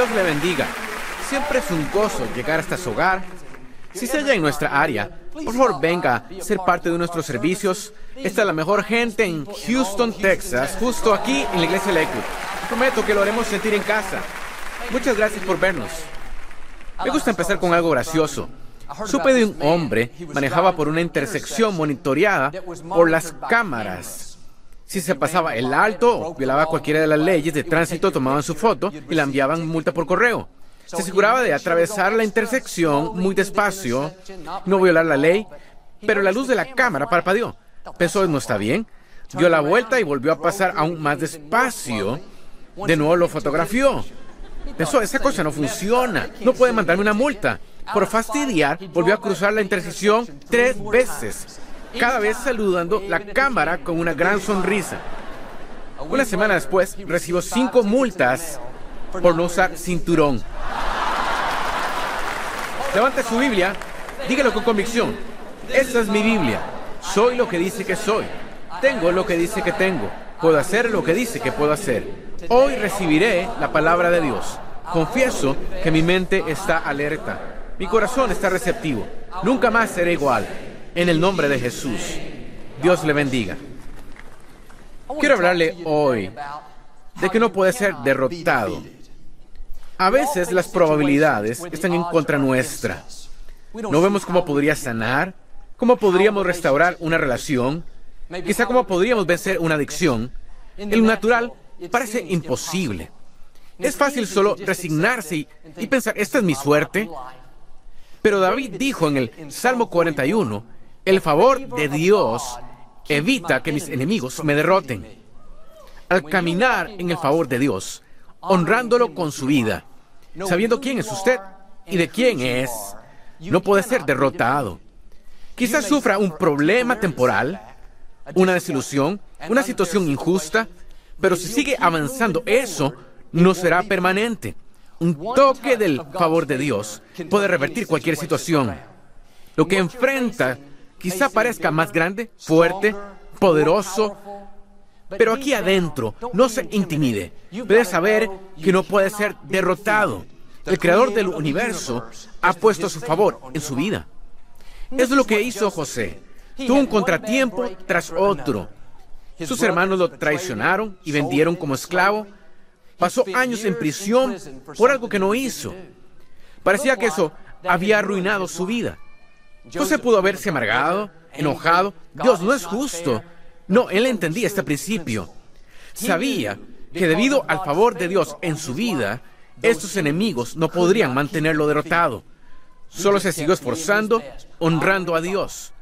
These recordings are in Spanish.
Dios le bendiga. Siempre es un gozo llegar hasta su hogar. Si se halla en nuestra área, por favor venga a ser parte de nuestros servicios. Esta es la mejor gente en Houston, Texas, justo aquí en la iglesia Lakewood. Prometo que lo haremos sentir en casa. Muchas gracias por vernos. Me gusta empezar con algo gracioso. Supe de un hombre manejaba por una intersección monitoreada por las cámaras. Si se pasaba el alto o violaba cualquiera de las leyes de tránsito, tomaban su foto y la enviaban multa por correo. Se aseguraba de atravesar la intersección muy despacio, no violar la ley, pero la luz de la cámara parpadeó. Pensó, no está bien. Dio la vuelta y volvió a pasar aún más despacio. De nuevo lo fotografió. Pensó, esa cosa no funciona. No puede mandarme una multa. Por fastidiar, volvió a cruzar la intersección tres veces, cada vez saludando la cámara con una gran sonrisa. Una semana después, recibió cinco multas por no usar cinturón. Levante su Biblia, dígalo con convicción. Esta es mi Biblia. Soy lo que dice que soy. Tengo lo que dice que tengo. Puedo hacer lo que dice que puedo hacer. Hoy recibiré la palabra de Dios. Confieso que mi mente está alerta. Mi corazón está receptivo. Nunca más seré igual. En el nombre de Jesús. Dios le bendiga. Quiero hablarle hoy de que no puede ser derrotado. A veces las probabilidades están en contra nuestra. No vemos cómo podría sanar, cómo podríamos restaurar una relación, quizá cómo podríamos vencer una adicción. El natural parece imposible. Es fácil solo resignarse y, pensar, esta es mi suerte. Pero David dijo en el Salmo 41, el favor de Dios evita que mis enemigos me derroten. Al caminar en el favor de Dios, honrándolo con su vida, sabiendo quién es usted y de quién es, no puede ser derrotado. Quizás sufra un problema temporal, una desilusión, una situación injusta, pero si sigue avanzando, eso no será permanente. Un toque del favor de Dios puede revertir cualquier situación. Lo que enfrenta quizá parezca más grande, fuerte, poderoso, pero aquí adentro, no se intimide. Debe saber que no puede ser derrotado. El creador del universo ha puesto su favor en su vida. Es lo que hizo José. Tuvo un contratiempo tras otro. Sus hermanos lo traicionaron y vendieron como esclavo. Pasó años en prisión por algo que no hizo. Parecía que eso había arruinado su vida. José pudo haberse amargado, enojado. Dios no es justo. No, él entendía este principio. Sabía que debido al favor de Dios en su vida, estos enemigos no podrían mantenerlo derrotado. Solo se siguió esforzando, honrando a Dios.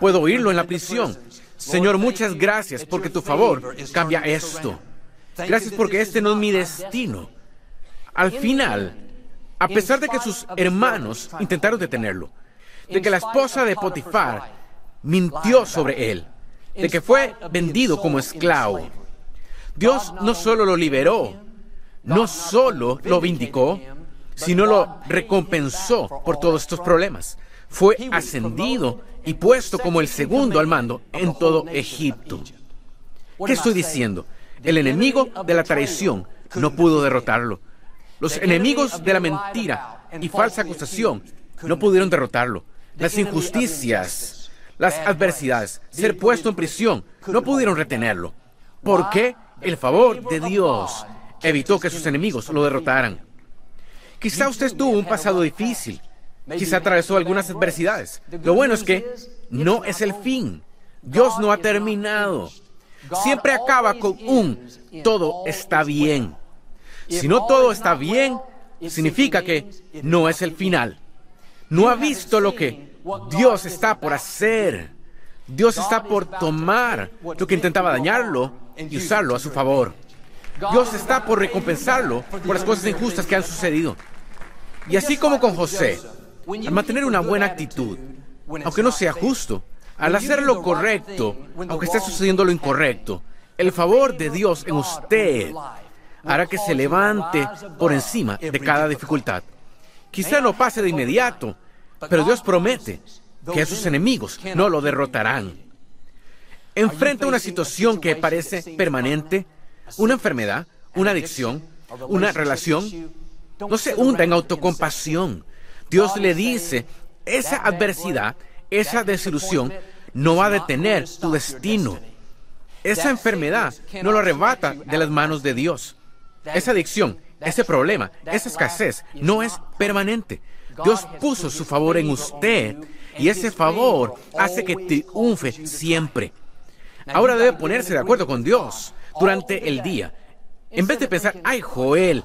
Puedo oírlo en la prisión. Señor, muchas gracias porque tu favor cambia esto. Gracias porque este no es mi destino. Al final, a pesar de que sus hermanos intentaron detenerlo, de que la esposa de Potifar mintió sobre él, de que fue vendido como esclavo. Dios no solo lo liberó, no solo lo vindicó, sino lo recompensó por todos estos problemas. Fue ascendido y puesto como el segundo al mando en todo Egipto. ¿Qué estoy diciendo? El enemigo de la traición no pudo derrotarlo. Los enemigos de la mentira y falsa acusación no pudieron derrotarlo. Las injusticias, las adversidades, ser puesto en prisión, no pudieron retenerlo. ¿Por qué? El favor de Dios evitó que sus enemigos lo derrotaran. Quizá usted tuvo un pasado difícil, quizá atravesó algunas adversidades. Lo bueno es que no es el fin. Dios no ha terminado. Siempre acaba con un todo está bien. Si no todo está bien, significa que no es el final. No ha visto lo que Dios está por hacer. Dios está por tomar lo que intentaba dañarlo y usarlo a su favor. Dios está por recompensarlo por las cosas injustas que han sucedido. Y así como con José, al mantener una buena actitud, aunque no sea justo, al hacer lo correcto, aunque esté sucediendo lo incorrecto, el favor de Dios en usted hará que se levante por encima de cada dificultad. Quizá no pase de inmediato, pero Dios promete que sus enemigos no lo derrotarán. Enfrenta una situación que parece permanente, una enfermedad, una adicción, una relación. No se hunda en autocompasión. Dios le dice, esa adversidad, esa desilusión, no va a detener tu destino. Esa enfermedad no lo arrebata de las manos de Dios. Esa adicción, ese problema, esa escasez no es permanente. Dios puso su favor en usted y ese favor hace que triunfe siempre. Ahora debe ponerse de acuerdo con Dios durante el día. En vez de pensar, ay Joel,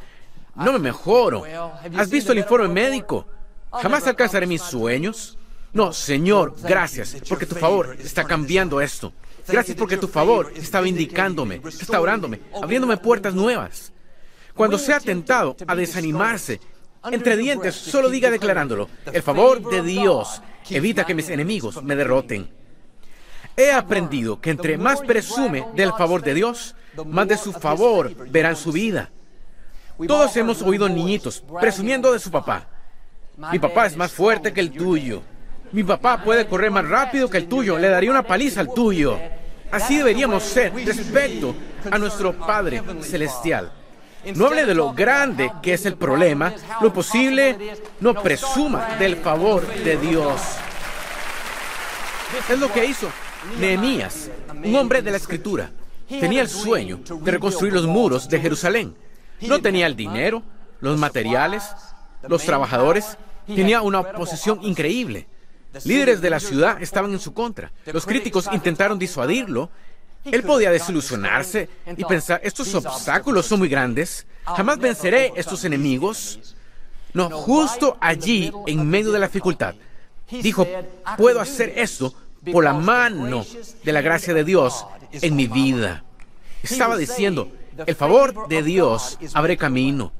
no me mejoro. ¿Has visto el informe médico? ¿Jamás alcanzaré mis sueños? No, Señor, gracias, porque tu favor está cambiando esto. Gracias porque tu favor está vindicándome, restaurándome, abriéndome puertas nuevas. Cuando sea tentado a desanimarse, entre dientes, solo diga declarándolo, el favor de Dios evita que mis enemigos me derroten. He aprendido que entre más presume del favor de Dios, más de su favor verá en su vida. Todos hemos oído niñitos presumiendo de su papá. Mi papá es más fuerte que el tuyo. Mi papá puede correr más rápido que el tuyo. Le daría una paliza al tuyo. Así deberíamos ser respecto a nuestro Padre Celestial. No hable de lo grande que es el problema, lo posible, no presuma del favor de Dios. Es lo que hizo Nehemías, un hombre de la escritura. Tenía el sueño de reconstruir los muros de Jerusalén. No tenía el dinero, los materiales, los trabajadores. Tenía una oposición increíble. Líderes de la ciudad estaban en su contra. Los críticos intentaron disuadirlo él podía desilusionarse y pensar, estos obstáculos son muy grandes, jamás venceré estos enemigos. No, justo allí, en medio de la dificultad, dijo, puedo hacer esto por la mano de la gracia de Dios en mi vida. Estaba diciendo, el favor de Dios abre camino.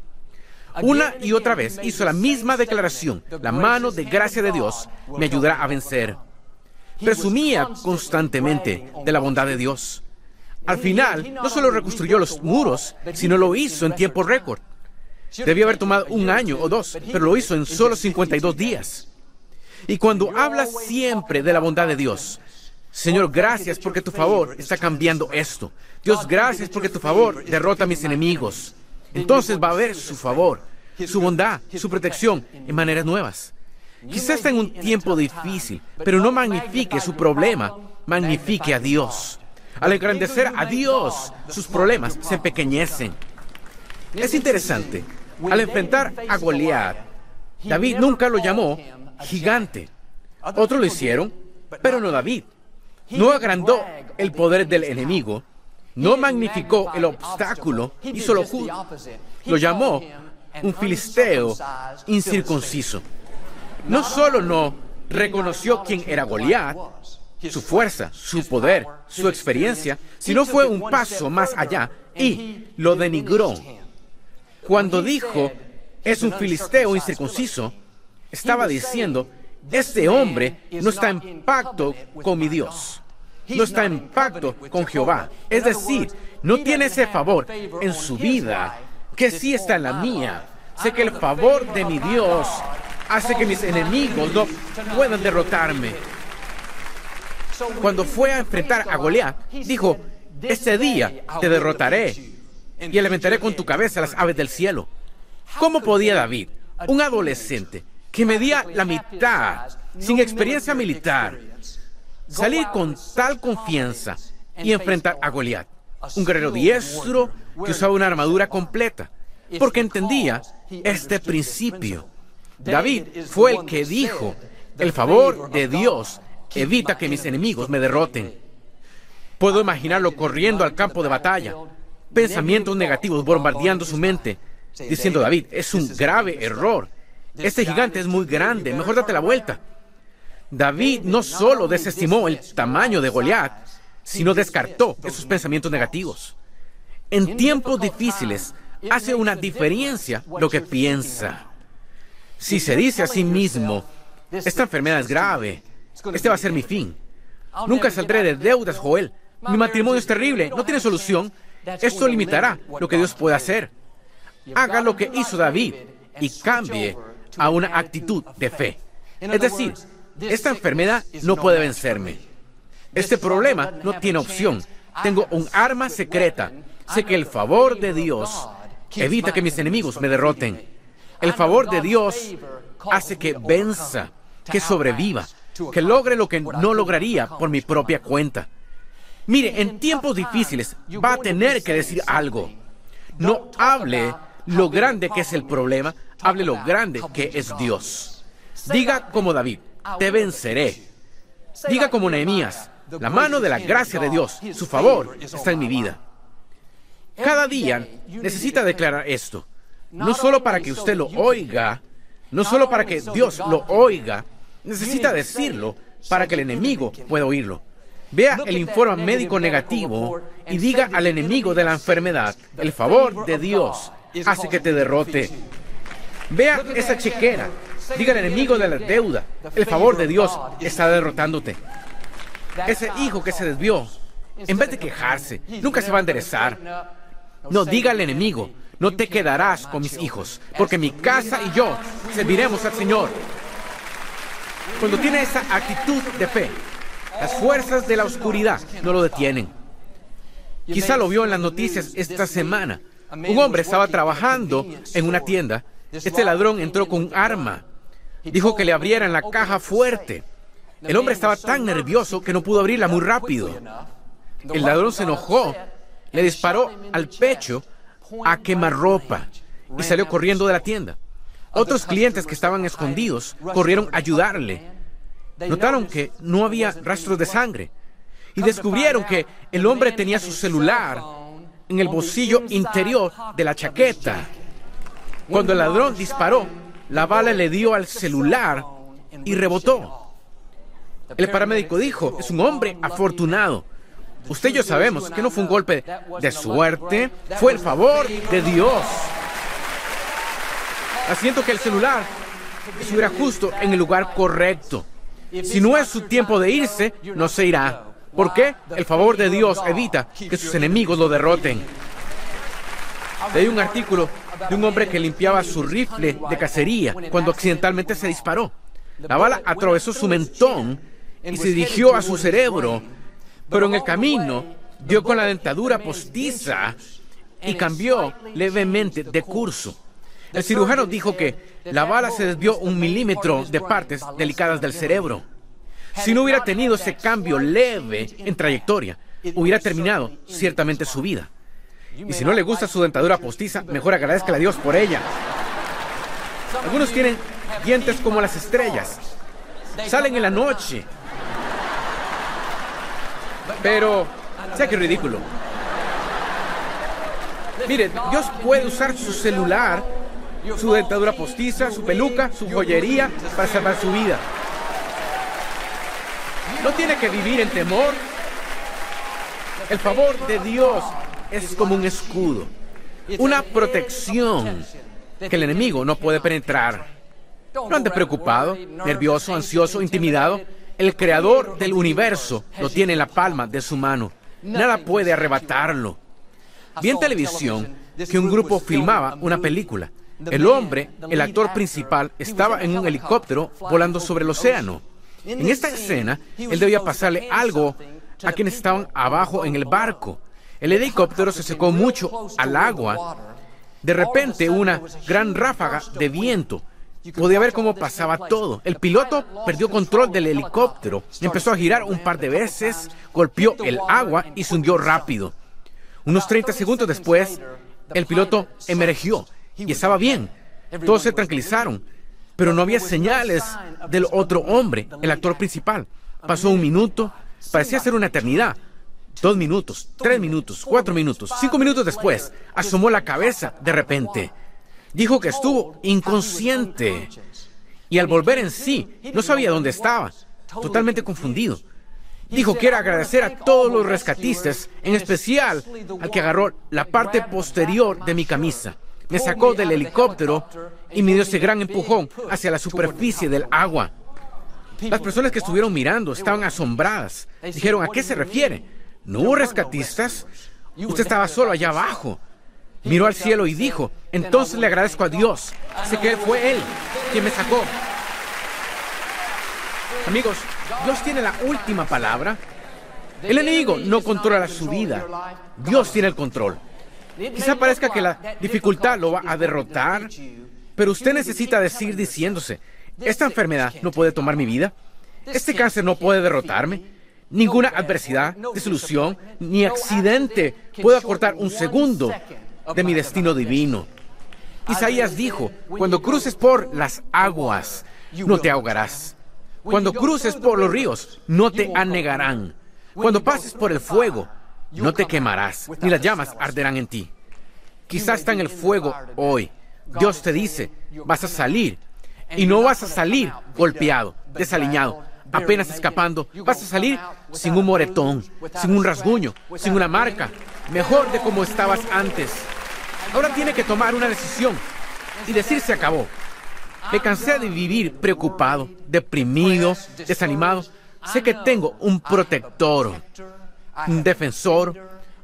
Una y otra vez hizo la misma declaración, la mano de gracia de Dios me ayudará a vencer presumía constantemente de la bondad de Dios. Al final, no solo reconstruyó los muros, sino lo hizo en tiempo récord. Debía haber tomado un año o dos, pero lo hizo en solo 52 días. Y cuando habla siempre de la bondad de Dios, Señor, gracias porque tu favor está cambiando esto. Dios, gracias porque tu favor derrota a mis enemigos. Entonces va a haber su favor, su bondad, su protección en maneras nuevas. Quizás está en un tiempo difícil, pero no magnifique su problema, magnifique a Dios. Al engrandecer a Dios, sus problemas se empequeñecen. Es interesante, al enfrentar a Goliat, David nunca lo llamó gigante. Otros lo hicieron, pero no David. No agrandó el poder del enemigo, no magnificó el obstáculo, hizo lo justo. Lo llamó un filisteo incircunciso no solo no reconoció quién era Goliat, su fuerza, su poder, su experiencia, sino fue un paso más allá y lo denigró. Cuando dijo, es un filisteo incircunciso, estaba diciendo, este hombre no está en pacto con mi Dios, no está en pacto con Jehová. Es decir, no tiene ese favor en su vida que sí está en la mía. Sé que el favor de mi Dios hace que mis enemigos no puedan derrotarme. Cuando fue a enfrentar a Goliat, dijo, este día te derrotaré y alimentaré con tu cabeza las aves del cielo. ¿Cómo podía David, un adolescente que medía la mitad, sin experiencia militar, salir con tal confianza y enfrentar a Goliat, un guerrero diestro que usaba una armadura completa? Porque entendía este principio. David fue el que dijo, el favor de Dios evita que mis enemigos me derroten. Puedo imaginarlo corriendo al campo de batalla, pensamientos negativos bombardeando su mente, diciendo, David, es un grave error. Este gigante es muy grande, mejor date la vuelta. David no solo desestimó el tamaño de Goliat, sino descartó esos pensamientos negativos. En tiempos difíciles hace una diferencia lo que piensa. Si se dice a sí mismo, esta enfermedad es grave, este va a ser mi fin. Nunca saldré de deudas, Joel. Mi matrimonio es terrible, no tiene solución. Esto limitará lo que Dios puede hacer. Haga lo que hizo David y cambie a una actitud de fe. Es decir, esta enfermedad no puede vencerme. Este problema no tiene opción. Tengo un arma secreta. Sé que el favor de Dios evita que mis enemigos me derroten. El favor de Dios hace que venza, que sobreviva, que logre lo que no lograría por mi propia cuenta. Mire, en tiempos difíciles va a tener que decir algo. No hable lo grande que es el problema, hable lo grande que es Dios. Diga como David, te venceré. Diga como Nehemías, la mano de la gracia de Dios, su favor está en mi vida. Cada día necesita declarar esto, no solo para que usted lo oiga, no solo para que Dios lo oiga, necesita decirlo para que el enemigo pueda oírlo. Vea el informe médico negativo y diga al enemigo de la enfermedad, el favor de Dios hace que te derrote. Vea esa chequera, diga al enemigo de la deuda, el favor de Dios está derrotándote. Ese hijo que se desvió, en vez de quejarse, nunca se va a enderezar. No, diga al enemigo, no te quedarás con mis hijos, porque mi casa y yo serviremos al Señor. Cuando tiene esa actitud de fe, las fuerzas de la oscuridad no lo detienen. Quizá lo vio en las noticias esta semana. Un hombre estaba trabajando en una tienda. Este ladrón entró con un arma. Dijo que le abrieran la caja fuerte. El hombre estaba tan nervioso que no pudo abrirla muy rápido. El ladrón se enojó, le disparó al pecho a quemarropa y salió corriendo de la tienda. Otros clientes que estaban escondidos corrieron a ayudarle. Notaron que no había rastros de sangre y descubrieron que el hombre tenía su celular en el bolsillo interior de la chaqueta. Cuando el ladrón disparó, la bala le dio al celular y rebotó. El paramédico dijo, es un hombre afortunado. Usted y yo sabemos que no fue un golpe de suerte, fue el favor de Dios. Haciendo que el celular estuviera justo en el lugar correcto. Si no es su tiempo de irse, no se irá. ¿Por qué? El favor de Dios evita que sus enemigos lo derroten. Leí un artículo de un hombre que limpiaba su rifle de cacería cuando accidentalmente se disparó. La bala atravesó su mentón y se dirigió a su cerebro, pero en el camino dio con la dentadura postiza y cambió levemente de curso. El cirujano dijo que la bala se desvió un milímetro de partes delicadas del cerebro. Si no hubiera tenido ese cambio leve en trayectoria, hubiera terminado ciertamente su vida. Y si no le gusta su dentadura postiza, mejor agradezca a Dios por ella. Algunos tienen dientes como las estrellas. Salen en la noche. Pero, sea que ridículo. Mire, Dios puede usar su celular su dentadura postiza, su peluca, su joyería para salvar su vida. No tiene que vivir en temor. El favor de Dios es como un escudo, una protección que el enemigo no puede penetrar. No ande preocupado, nervioso, ansioso, intimidado. El creador del universo lo tiene en la palma de su mano. Nada puede arrebatarlo. Vi en televisión que un grupo filmaba una película el hombre, el actor principal, estaba en un helicóptero volando sobre el océano. En esta escena, él debía pasarle algo a quienes estaban abajo en el barco. El helicóptero se secó mucho al agua. De repente, una gran ráfaga de viento. Podía ver cómo pasaba todo. El piloto perdió control del helicóptero, empezó a girar un par de veces, golpeó el agua y se hundió rápido. Unos 30 segundos después, el piloto emergió y estaba bien. Todos se tranquilizaron, pero no había señales del otro hombre, el actor principal. Pasó un minuto, parecía ser una eternidad. Dos minutos, tres minutos, cuatro minutos, cinco minutos después, asomó la cabeza de repente. Dijo que estuvo inconsciente. Y al volver en sí, no sabía dónde estaba, totalmente confundido. Dijo que era agradecer a todos los rescatistas, en especial al que agarró la parte posterior de mi camisa me sacó del helicóptero y me dio ese gran empujón hacia la superficie del agua. Las personas que estuvieron mirando estaban asombradas. Dijeron, ¿a qué se refiere? ¿No hubo rescatistas? Usted estaba solo allá abajo. Miró al cielo y dijo, entonces le agradezco a Dios. Sé que fue Él quien me sacó. Amigos, Dios tiene la última palabra. El enemigo no controla su vida. Dios tiene el control. Quizá parezca que la dificultad lo va a derrotar, Pero usted necesita decir diciéndose, esta enfermedad no puede tomar mi vida, este cáncer no puede derrotarme, ninguna adversidad, desilusión, ni accidente puede acortar un segundo de mi destino divino. Isaías dijo, cuando cruces por las aguas, no te ahogarás. Cuando cruces por los ríos, no te anegarán. Cuando pases por el fuego, no te quemarás, ni las llamas arderán en ti. Quizás está en el fuego hoy. Dios te dice, vas a salir. Y no vas a salir golpeado, desaliñado, apenas escapando. Vas a salir sin un moretón, sin un rasguño, sin una marca. Mejor de como estabas antes. Ahora tiene que tomar una decisión y decir se acabó. Me cansé de vivir preocupado, deprimido, desanimado. Sé que tengo un protector, un defensor,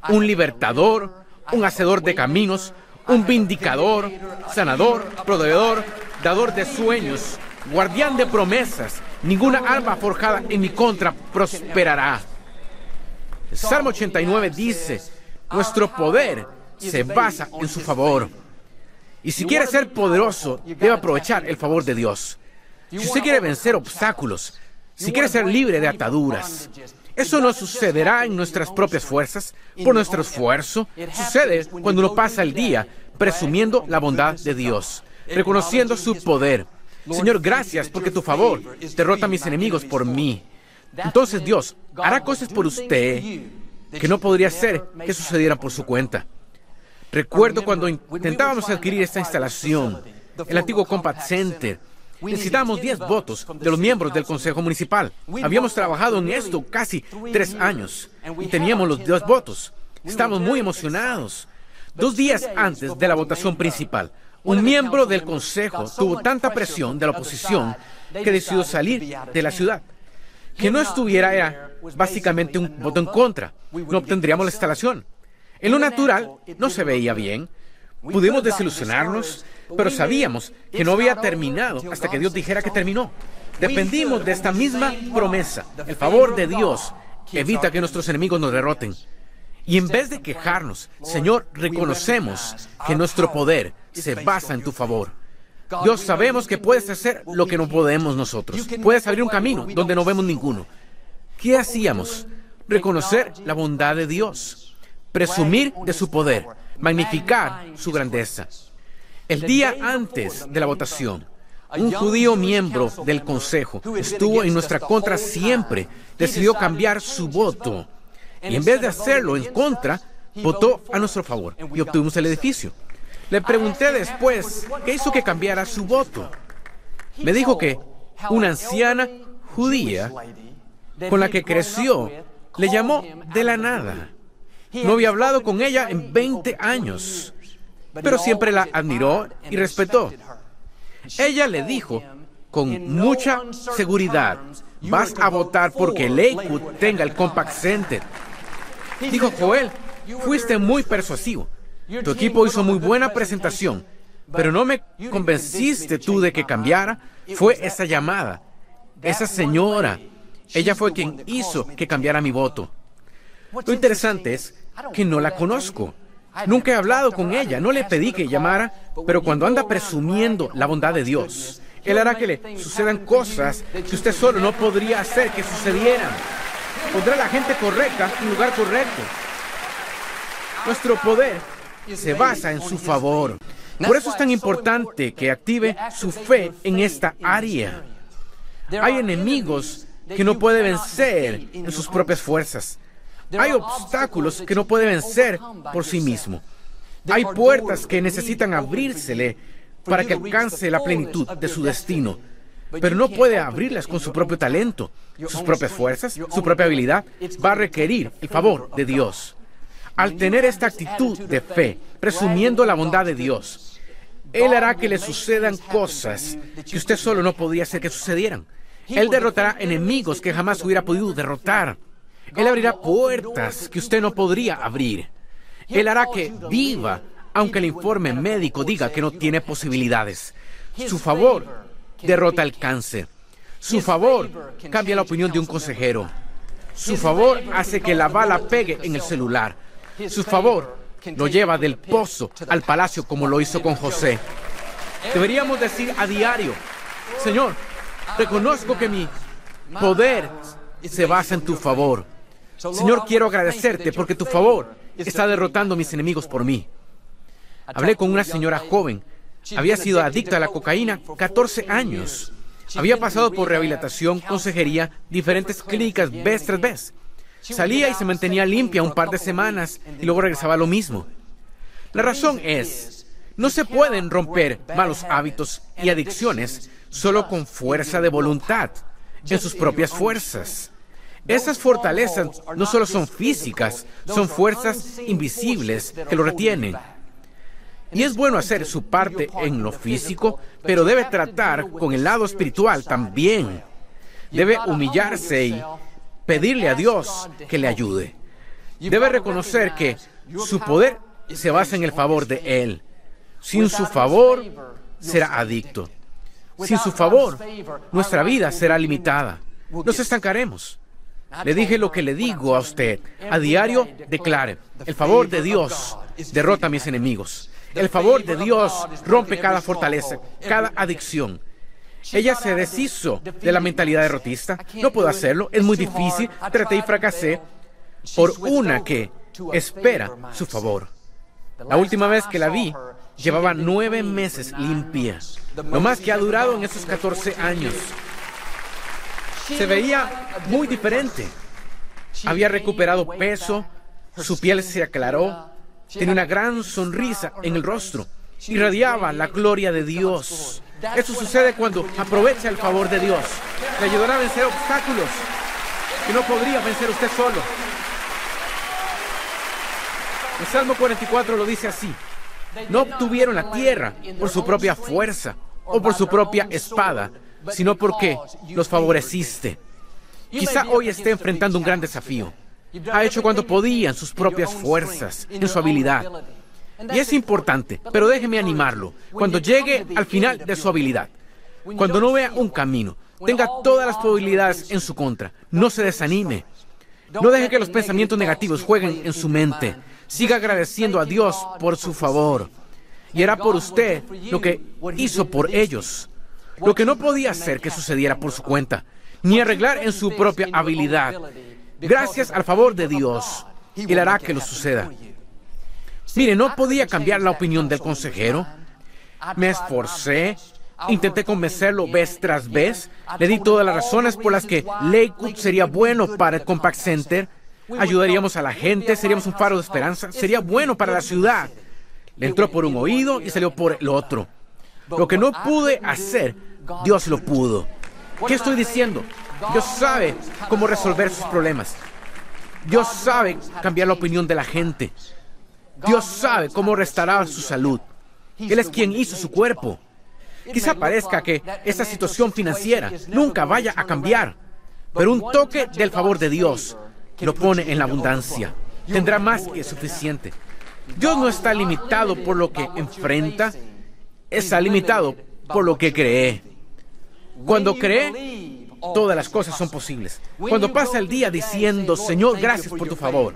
un libertador, un hacedor de caminos, un vindicador, sanador, proveedor, dador de sueños, guardián de promesas. Ninguna arma forjada en mi contra prosperará. El Salmo 89 dice, nuestro poder se basa en su favor. Y si quiere ser poderoso, debe aprovechar el favor de Dios. Si usted quiere vencer obstáculos, si quiere ser libre de ataduras, eso no sucederá en nuestras propias fuerzas, por nuestro esfuerzo. Sucede cuando uno pasa el día presumiendo la bondad de Dios, reconociendo su poder. Señor, gracias porque tu favor derrota a mis enemigos por mí. Entonces Dios hará cosas por usted que no podría ser que sucedieran por su cuenta. Recuerdo cuando intentábamos adquirir esta instalación, el antiguo Compact Center. Necesitábamos 10 votos de los miembros del Consejo Municipal. Habíamos trabajado en esto casi tres años y teníamos los 10 votos. Estábamos muy emocionados. Dos días antes de la votación principal, un miembro del Consejo tuvo tanta presión de la oposición que decidió salir de la ciudad. Que no estuviera era básicamente un voto en contra. No obtendríamos la instalación. En lo natural no se veía bien. Pudimos desilusionarnos, pero sabíamos que no había terminado hasta que Dios dijera que terminó. Dependimos de esta misma promesa. El favor de Dios evita que nuestros enemigos nos derroten. Y en vez de quejarnos, Señor, reconocemos que nuestro poder se basa en tu favor. Dios, sabemos que puedes hacer lo que no podemos nosotros. Puedes abrir un camino donde no vemos ninguno. ¿Qué hacíamos? Reconocer la bondad de Dios, presumir de su poder, magnificar su grandeza. El día antes de la votación, un judío miembro del Consejo estuvo en nuestra contra siempre, decidió cambiar su voto y en vez de hacerlo en contra, votó a nuestro favor y obtuvimos el edificio. Le pregunté después qué hizo que cambiara su voto. Me dijo que una anciana judía con la que creció le llamó de la nada. No había hablado con ella en 20 años, pero siempre la admiró y respetó. Ella le dijo con mucha seguridad, vas a votar porque Lakewood tenga el Compact Center. Dijo Joel, fuiste muy persuasivo. Tu equipo hizo muy buena presentación, pero no me convenciste tú de que cambiara. Fue esa llamada, esa señora. Ella fue quien hizo que cambiara mi voto. Lo interesante es que no la conozco. Nunca he hablado con ella, no le pedí que llamara, pero cuando anda presumiendo la bondad de Dios, Él hará que le sucedan cosas que usted solo no podría hacer que sucedieran. Pondrá la gente correcta en lugar correcto. Nuestro poder se basa en su favor. Por eso es tan importante que active su fe en esta área. Hay enemigos que no puede vencer en sus propias fuerzas. Hay obstáculos que no puede vencer por sí mismo. Hay puertas que necesitan abrírsele para que alcance la plenitud de su destino. Pero no puede abrirlas con su propio talento, sus propias fuerzas, su propia habilidad. Va a requerir el favor de Dios. Al tener esta actitud de fe, presumiendo la bondad de Dios, Él hará que le sucedan cosas que usted solo no podía hacer que sucedieran. Él derrotará enemigos que jamás hubiera podido derrotar. Él abrirá puertas que usted no podría abrir. Él hará que viva, aunque el informe médico diga que no tiene posibilidades. Su favor derrota el cáncer. Su favor cambia la opinión de un consejero. Su favor hace que la bala pegue en el celular. Su favor lo lleva del pozo al palacio como lo hizo con José. Deberíamos decir a diario, Señor, reconozco que mi poder se basa en tu favor. Señor, quiero agradecerte porque tu favor está derrotando a mis enemigos por mí. Hablé con una señora joven. Había sido adicta a la cocaína 14 años. Había pasado por rehabilitación, consejería, diferentes clínicas vez tras vez. Salía y se mantenía limpia un par de semanas y luego regresaba a lo mismo. La razón es, no se pueden romper malos hábitos y adicciones solo con fuerza de voluntad, en sus propias fuerzas. Esas fortalezas no solo son físicas, son fuerzas invisibles que lo retienen. Y es bueno hacer su parte en lo físico, pero debe tratar con el lado espiritual también. Debe humillarse y pedirle a Dios que le ayude. Debe reconocer que su poder se basa en el favor de Él. Sin su favor, será adicto. Sin su favor, nuestra vida será limitada. Nos estancaremos. Le dije lo que le digo a usted. A diario, declare, el favor de Dios derrota a mis enemigos. El favor de Dios rompe cada fortaleza, cada adicción. Ella se deshizo de la mentalidad derrotista. No puedo hacerlo, es muy difícil. Traté y fracasé por una que espera su favor. La última vez que la vi, llevaba nueve meses limpia. Lo más que ha durado en esos 14 años. Se veía muy diferente. Había recuperado peso, su piel se aclaró, tenía una gran sonrisa en el rostro, irradiaba la gloria de Dios. Eso sucede cuando aprovecha el favor de Dios. Le ayudará a vencer obstáculos que no podría vencer usted solo. El Salmo 44 lo dice así. No obtuvieron la tierra por su propia fuerza o por su propia espada, sino porque los favoreciste. Quizá hoy esté enfrentando un gran desafío. Ha hecho cuando podía en sus propias fuerzas, en su habilidad. Y es importante, pero déjeme animarlo. Cuando llegue al final de su habilidad, cuando no vea un camino, tenga todas las probabilidades en su contra, no se desanime. No deje que los pensamientos negativos jueguen en su mente. Siga agradeciendo a Dios por su favor. Y hará por usted lo que hizo por ellos. Lo que no podía hacer que sucediera por su cuenta, ni arreglar en su propia habilidad. Gracias al favor de Dios, Él hará que lo suceda. Mire, no podía cambiar la opinión del consejero. Me esforcé, intenté convencerlo vez tras vez. Le di todas las razones por las que Lakewood sería bueno para el Compact Center. Ayudaríamos a la gente, seríamos un faro de esperanza, sería bueno para la ciudad. Le entró por un oído y salió por el otro. Lo que no pude hacer, Dios lo pudo. ¿Qué estoy diciendo? Dios sabe cómo resolver sus problemas. Dios sabe cambiar la opinión de la gente. Dios sabe cómo restaurar su salud. Él es quien hizo su cuerpo. Quizá parezca que esta situación financiera nunca vaya a cambiar, pero un toque del favor de Dios lo pone en la abundancia. Tendrá más que suficiente. Dios no está limitado por lo que enfrenta, está limitado por lo que cree. Cuando cree, todas las cosas son posibles. Cuando pasa el día diciendo, Señor, gracias por tu favor,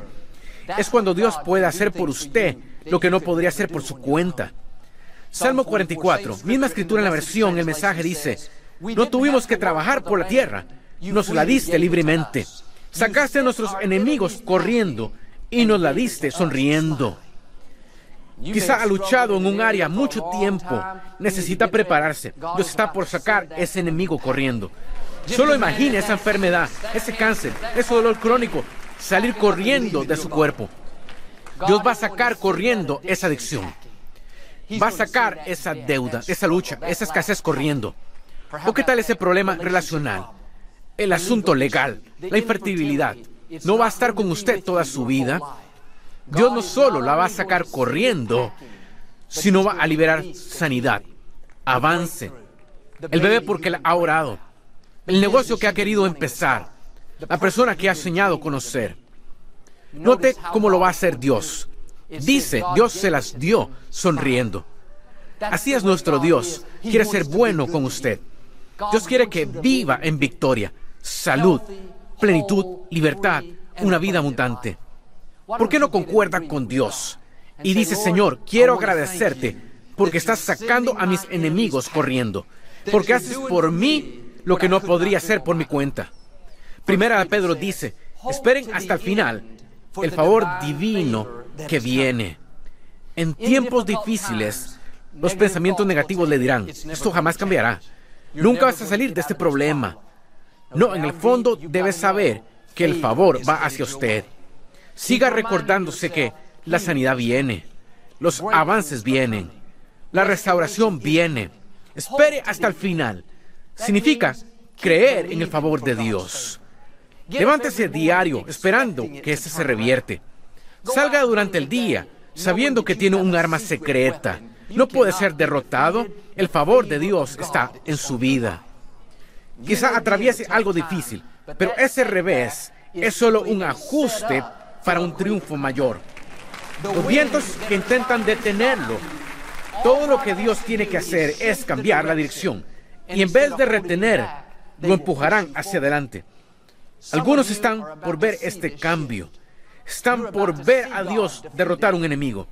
es cuando Dios puede hacer por usted lo que no podría hacer por su cuenta. Salmo 44, misma escritura en la versión, el mensaje dice, no tuvimos que trabajar por la tierra, nos la diste libremente. Sacaste a nuestros enemigos corriendo y nos la diste sonriendo. Quizá ha luchado en un área mucho tiempo. Necesita prepararse. Dios está por sacar ese enemigo corriendo. Solo imagine esa enfermedad, ese cáncer, ese dolor crónico, salir corriendo de su cuerpo. Dios va a sacar corriendo esa adicción. Va a sacar esa deuda, esa lucha, esa escasez corriendo. ¿O qué tal ese problema relacional? El asunto legal, la infertilidad. No va a estar con usted toda su vida. Dios no solo la va a sacar corriendo, sino va a liberar sanidad, avance. El bebé porque la ha orado. El negocio que ha querido empezar. La persona que ha soñado conocer. Note cómo lo va a hacer Dios. Dice, Dios se las dio sonriendo. Así es nuestro Dios. Quiere ser bueno con usted. Dios quiere que viva en victoria, salud, plenitud, libertad, una vida abundante. ¿Por qué no concuerda con Dios? Y dice, Señor, quiero agradecerte porque estás sacando a mis enemigos corriendo, porque haces por mí lo que no podría hacer por mi cuenta. Primera Pedro dice, esperen hasta el final el favor divino que viene. En tiempos difíciles, los pensamientos negativos le dirán, esto jamás cambiará. Nunca vas a salir de este problema. No, en el fondo debes saber que el favor va hacia usted. Siga recordándose que la sanidad viene, los avances vienen, la restauración viene. Espere hasta el final. Significa creer en el favor de Dios. Levántese diario esperando que éste se revierte. Salga durante el día sabiendo que tiene un arma secreta. No puede ser derrotado. El favor de Dios está en su vida. Quizá atraviese algo difícil, pero ese revés es solo un ajuste para un triunfo mayor. Los vientos que intentan detenerlo, todo lo que Dios tiene que hacer es cambiar la dirección. Y en vez de retener, lo empujarán hacia adelante. Algunos están por ver este cambio. Están por ver a Dios derrotar un enemigo.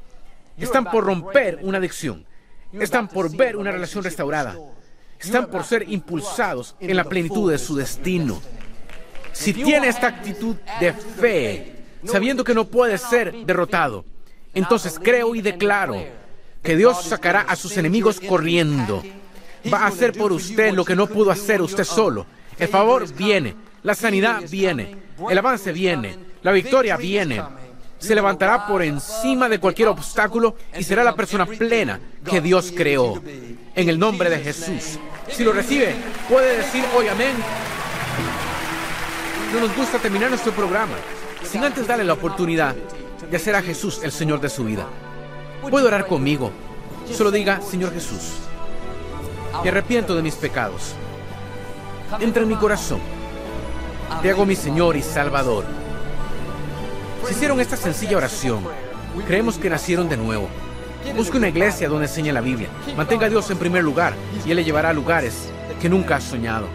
Están por romper una adicción. Están por ver una relación restaurada. Están por ser impulsados en la plenitud de su destino. Si tiene esta actitud de fe, sabiendo que no puede ser derrotado, entonces creo y declaro que Dios sacará a sus enemigos corriendo. Va a hacer por usted lo que no pudo hacer usted solo. El favor viene, la sanidad viene, el avance viene, la victoria viene. Se levantará por encima de cualquier obstáculo y será la persona plena que Dios creó. En el nombre de Jesús. Si lo recibe, puede decir hoy amén. No nos gusta terminar nuestro programa sin antes darle la oportunidad de hacer a Jesús el Señor de su vida. Puede orar conmigo. Solo diga, Señor Jesús, me arrepiento de mis pecados. Entra en mi corazón. Te hago mi Señor y Salvador. Si hicieron esta sencilla oración, creemos que nacieron de nuevo. Busque una iglesia donde enseñe la Biblia. Mantenga a Dios en primer lugar y Él le llevará a lugares que nunca has soñado.